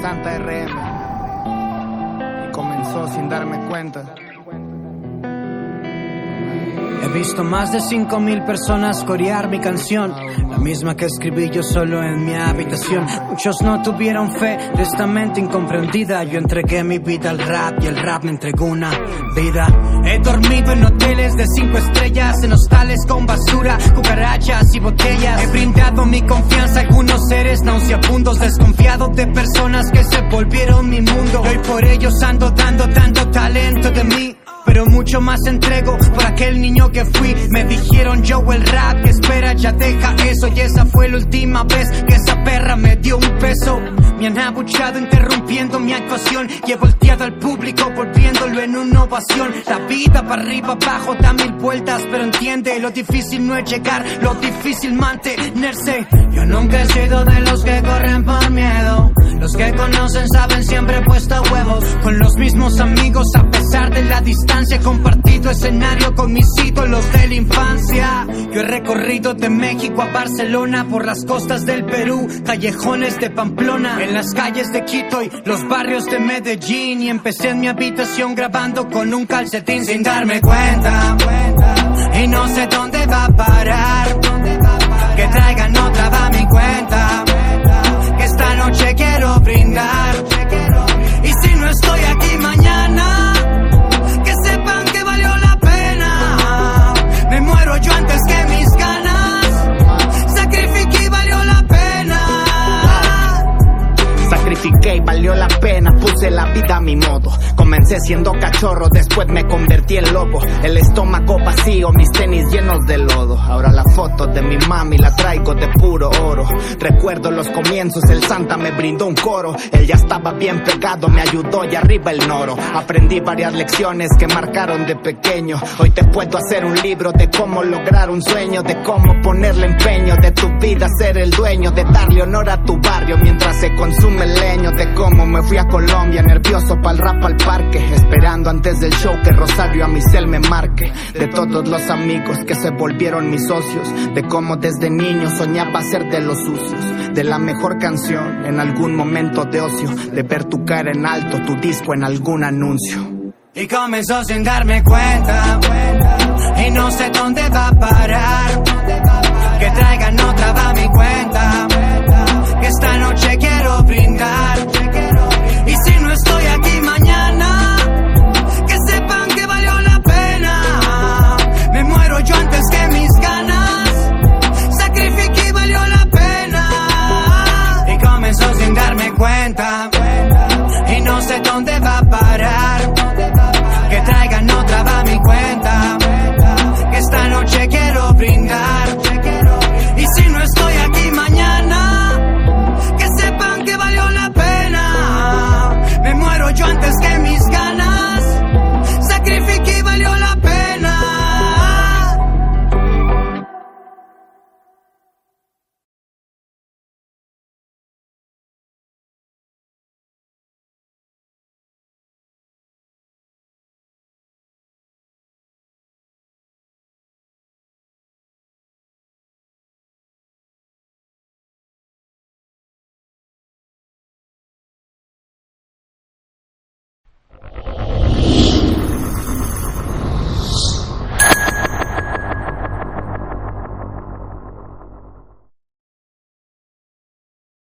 tanta RM. Y comenzó sin darme cuenta. He visto más de 5.000 personas corear mi canción, la misma que escribí yo solo en mi habitación. Muchos no tuvieron fe de esta mente incomprendida. Yo entregué mi vida al rap y el rap me entregó una vida. He dormido en hoteles de 5 estrellas, en hostales con basura, y botellas. He brindado mi confianza a algunos seres nauseabundos, desconfiado de personas que se volvieron mi mundo. Hoy por ellos ando dando tanto talento de mí pero mucho más entrego por aquel niño que fui. Me dijeron yo el rap, espera, ya deja eso. Y esa fue la última vez que esa perra me dio un peso. Me han abuchado interrumpiendo mi actuación y he volteado al público volviéndolo en una ovación. La vida para arriba, abajo da mil vueltas, pero entiende lo difícil no es llegar, lo difícil mantenerse. Yo nunca he sido de los que corren por miedo. Los que conocen saben siempre he puesto huevos con los mismos amigos a la distancia. He compartido escenario con mis ídolos de la infancia. Yo he recorrido de México a Barcelona por las costas del Perú, callejones de Pamplona, en las calles de Quito y los barrios de Medellín. Y empecé en mi habitación grabando con un calcetín sin darme cuenta. Y no sé dónde va a parar. Que traigan otra va mi cuenta. Sacrifiqué y valió la pena, la vida a mi modo. Comencé siendo cachorro, después me convertí en lobo. El estómago vacío, mis tenis llenos de lodo. Ahora la foto de mi mami la traigo de puro oro. Recuerdo los comienzos, el Santa me brindó un coro. Él ya estaba bien pegado, me ayudó y arriba el noro. Aprendí varias lecciones que marcaron de pequeño. Hoy te puedo hacer un libro de cómo lograr un sueño, de cómo ponerle empeño, de tu vida ser el dueño, de darle honor a tu barrio mientras se consume el leño, de cómo me fui a Colombia nervioso pa'l rap al parque, esperando antes del show que Rosario a mi cel me marque, de todos los amigos que se volvieron mis socios, de cómo desde niño soñaba ser de los sucios, de la mejor canción en algún momento de ocio, de ver tu cara en alto, tu disco en algún anuncio. Y comenzó sin darme cuenta. Y no sé dónde va a parar.